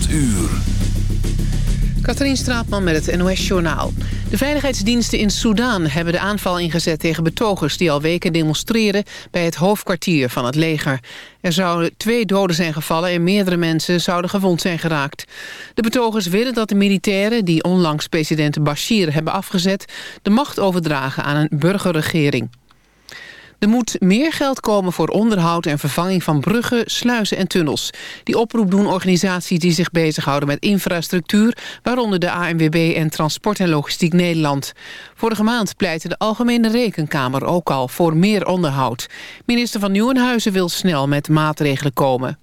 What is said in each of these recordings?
8 uur. Katrien Straatman met het NOS-journaal. De veiligheidsdiensten in Soedan hebben de aanval ingezet tegen betogers... die al weken demonstreren bij het hoofdkwartier van het leger. Er zouden twee doden zijn gevallen en meerdere mensen zouden gewond zijn geraakt. De betogers willen dat de militairen die onlangs president Bashir hebben afgezet... de macht overdragen aan een burgerregering. Er moet meer geld komen voor onderhoud en vervanging van bruggen, sluizen en tunnels. Die oproep doen organisaties die zich bezighouden met infrastructuur... waaronder de ANWB en Transport en Logistiek Nederland. Vorige maand pleitte de Algemene Rekenkamer ook al voor meer onderhoud. Minister van Nieuwenhuizen wil snel met maatregelen komen.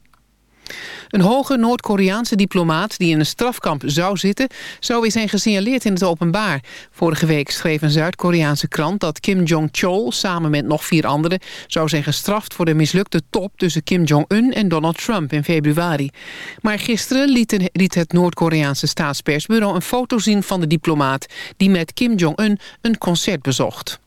Een hoge Noord-Koreaanse diplomaat die in een strafkamp zou zitten... zou weer zijn gesignaleerd in het openbaar. Vorige week schreef een Zuid-Koreaanse krant dat Kim Jong-chol... samen met nog vier anderen zou zijn gestraft voor de mislukte top... tussen Kim Jong-un en Donald Trump in februari. Maar gisteren liet het Noord-Koreaanse staatspersbureau... een foto zien van de diplomaat die met Kim Jong-un een concert bezocht.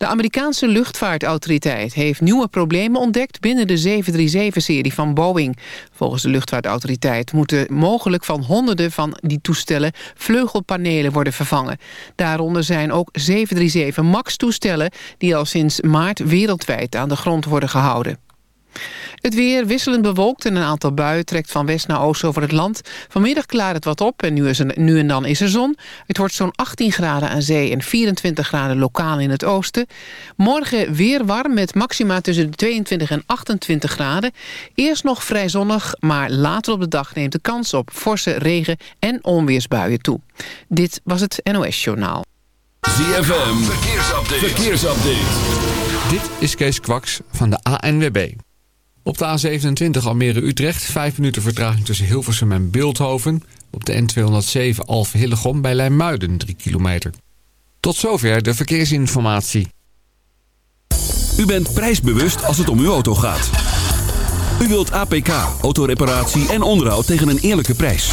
De Amerikaanse luchtvaartautoriteit heeft nieuwe problemen ontdekt binnen de 737-serie van Boeing. Volgens de luchtvaartautoriteit moeten mogelijk van honderden van die toestellen vleugelpanelen worden vervangen. Daaronder zijn ook 737 MAX-toestellen die al sinds maart wereldwijd aan de grond worden gehouden. Het weer wisselend bewolkt en een aantal buien trekt van west naar oost over het land. Vanmiddag klaart het wat op en nu, is er, nu en dan is er zon. Het wordt zo'n 18 graden aan zee en 24 graden lokaal in het oosten. Morgen weer warm met maxima tussen de 22 en 28 graden. Eerst nog vrij zonnig, maar later op de dag neemt de kans op forse regen en onweersbuien toe. Dit was het NOS Journaal. ZFM, verkeersupdate. verkeersupdate. Dit is Kees Kwaks van de ANWB. Op de A27 Almere-Utrecht, 5 minuten vertraging tussen Hilversum en Beeldhoven. Op de N207 Alphen-Hillegom bij Leimuiden, 3 kilometer. Tot zover de verkeersinformatie. U bent prijsbewust als het om uw auto gaat. U wilt APK, autoreparatie en onderhoud tegen een eerlijke prijs.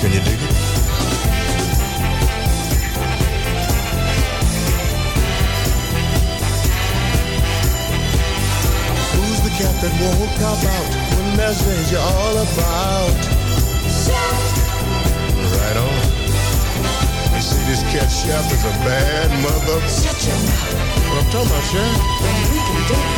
Can you dig it? Who's the cat that won't cop out when there's things you're all about. Chef. Right on. You see, this cat chef is a bad mother. Shut your mouth. What I'm talking about, Chef? Well, we can do it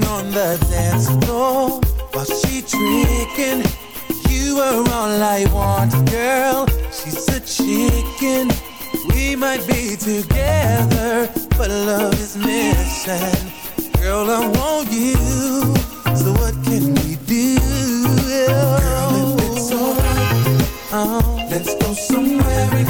dancing on the dance floor while she tricking. You were all I want, girl. She's a chicken. We might be together, but love is missing. Girl, I want you. So what can we do? Girl, if it's alright, oh, let's go somewhere.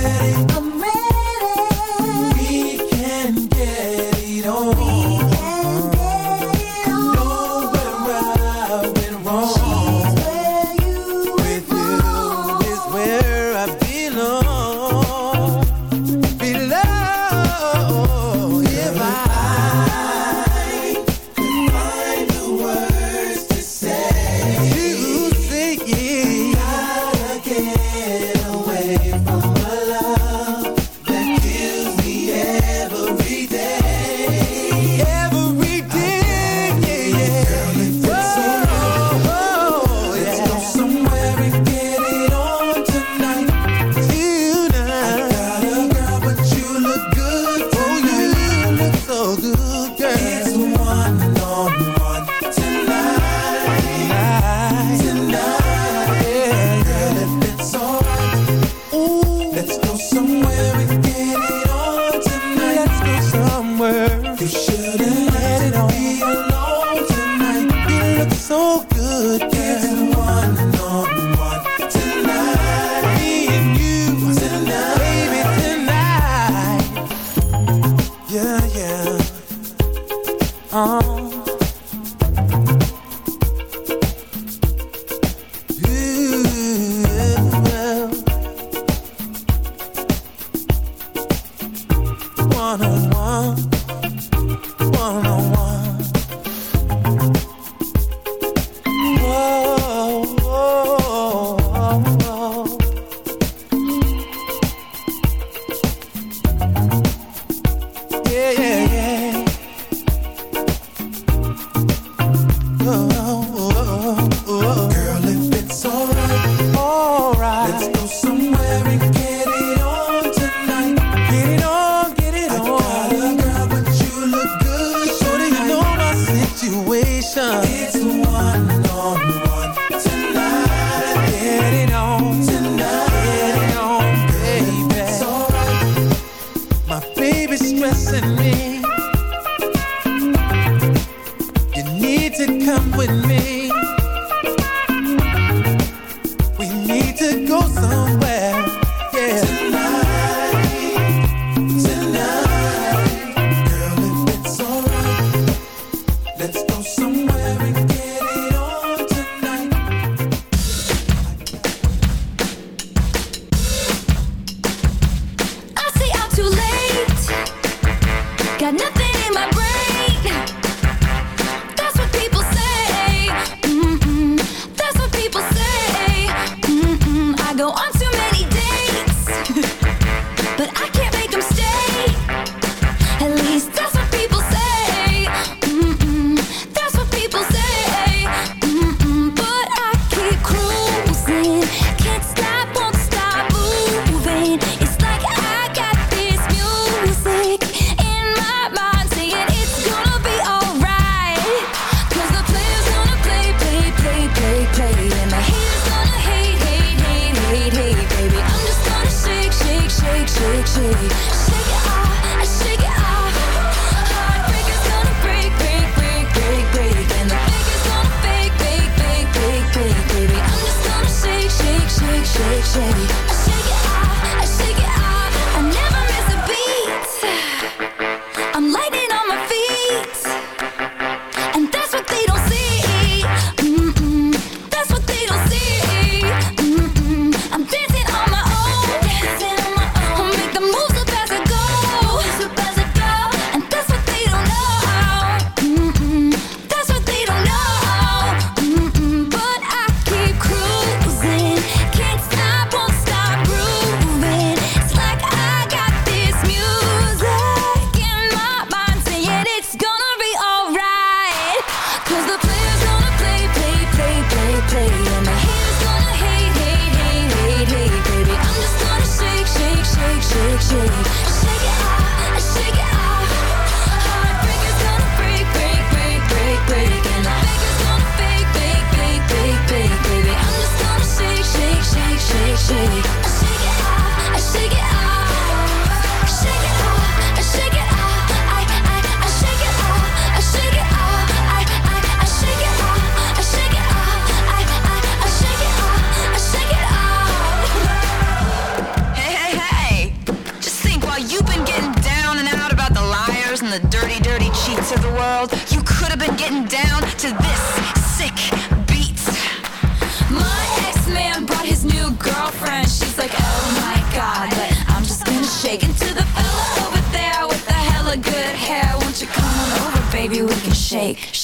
someone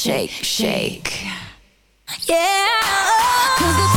shake, shake. Yeah.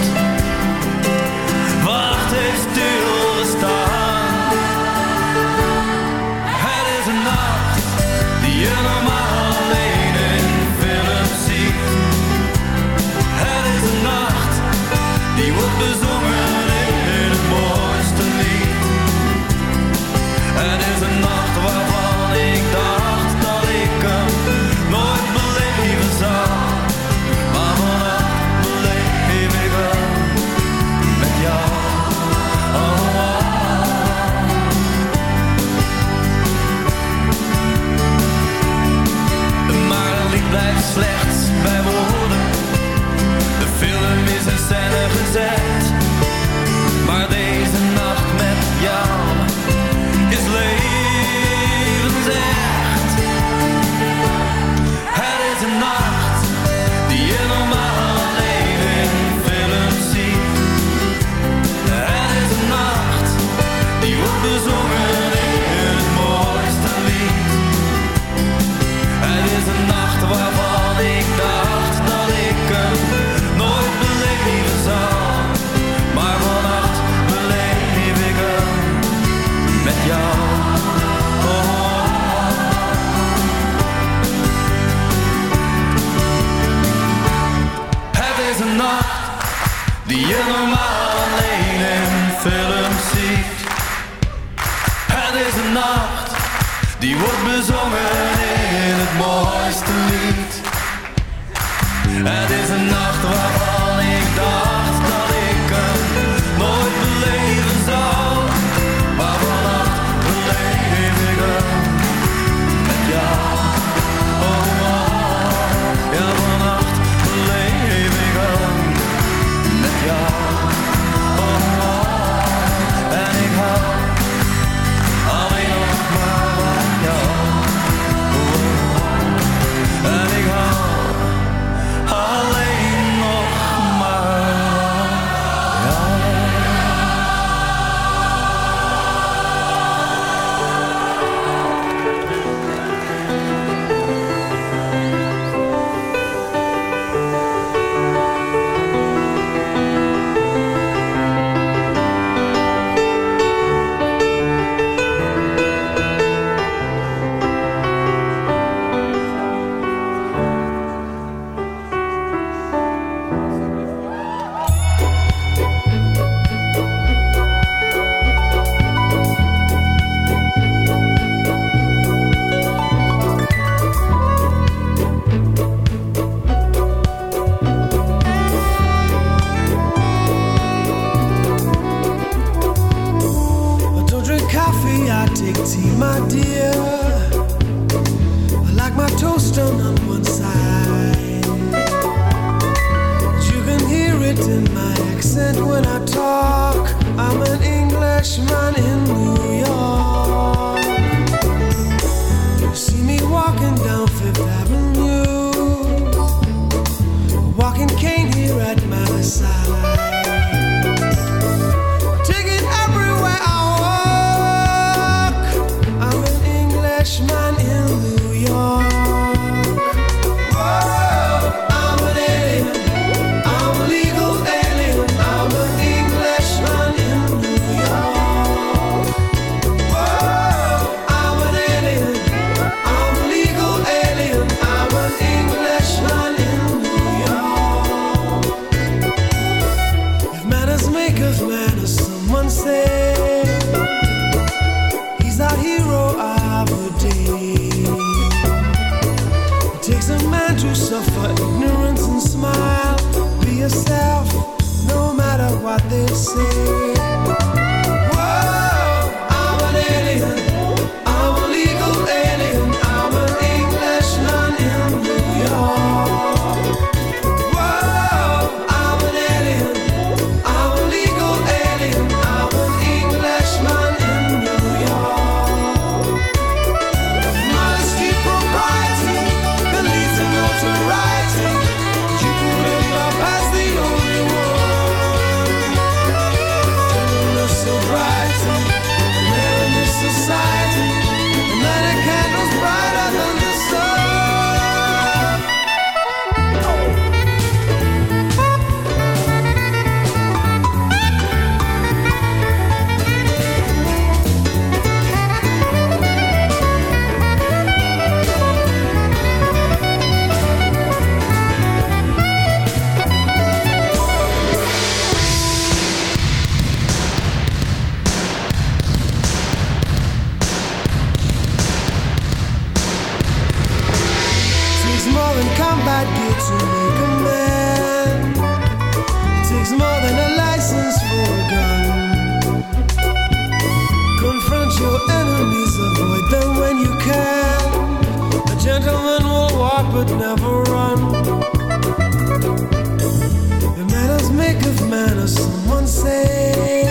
Someone say.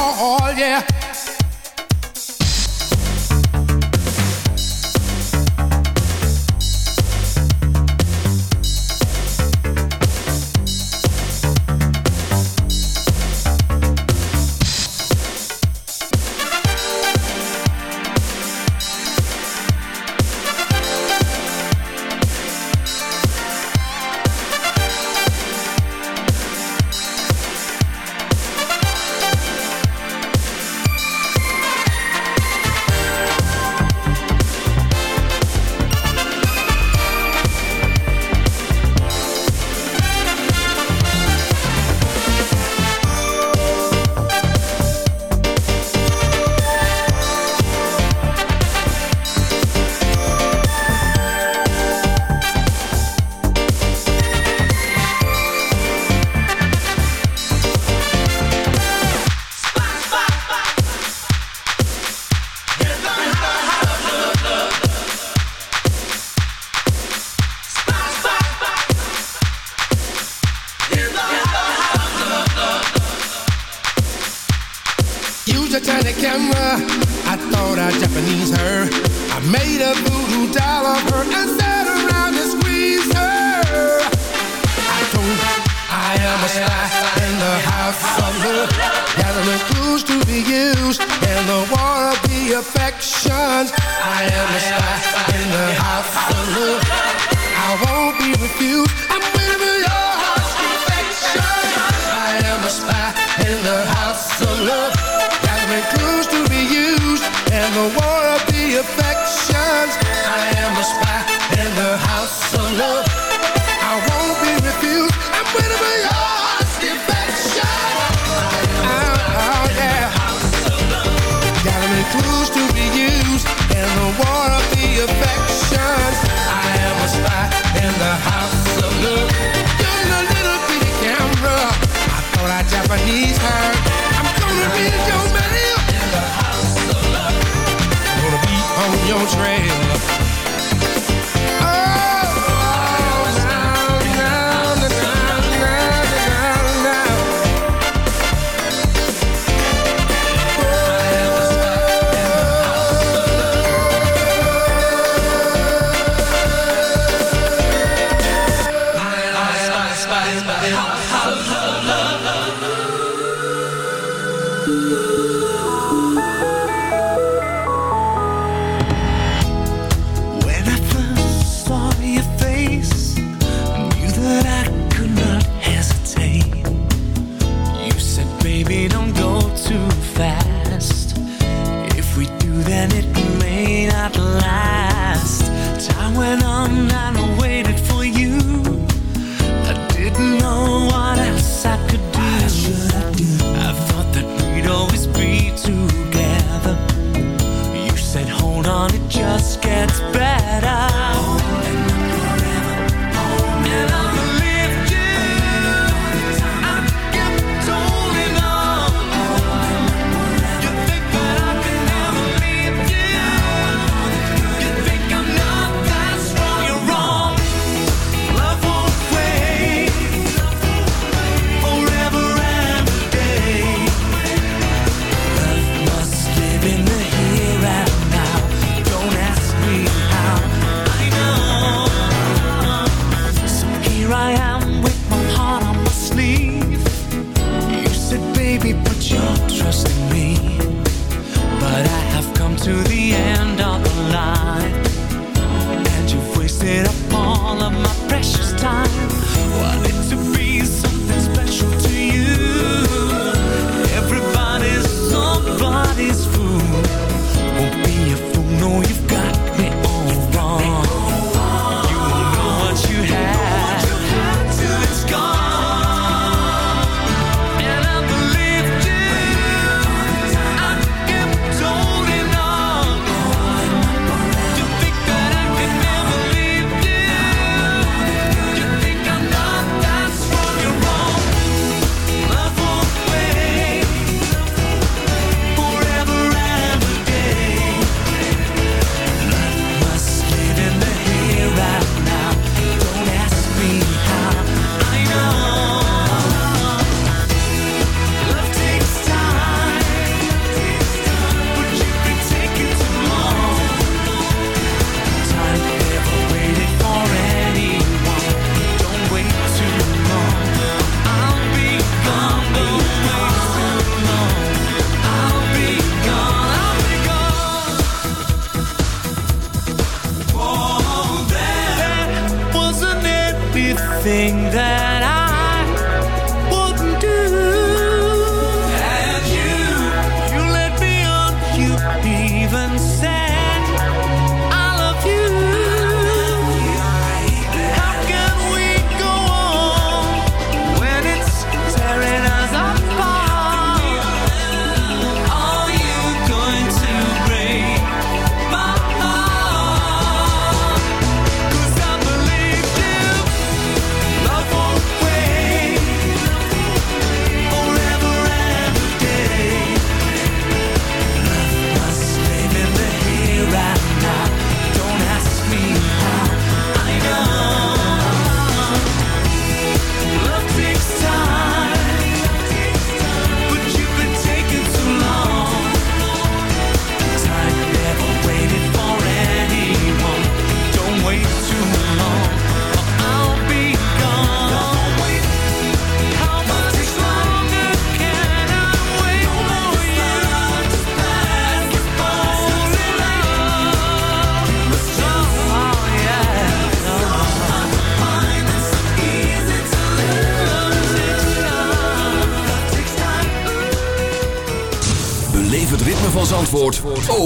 oh yeah. Trail. end of the line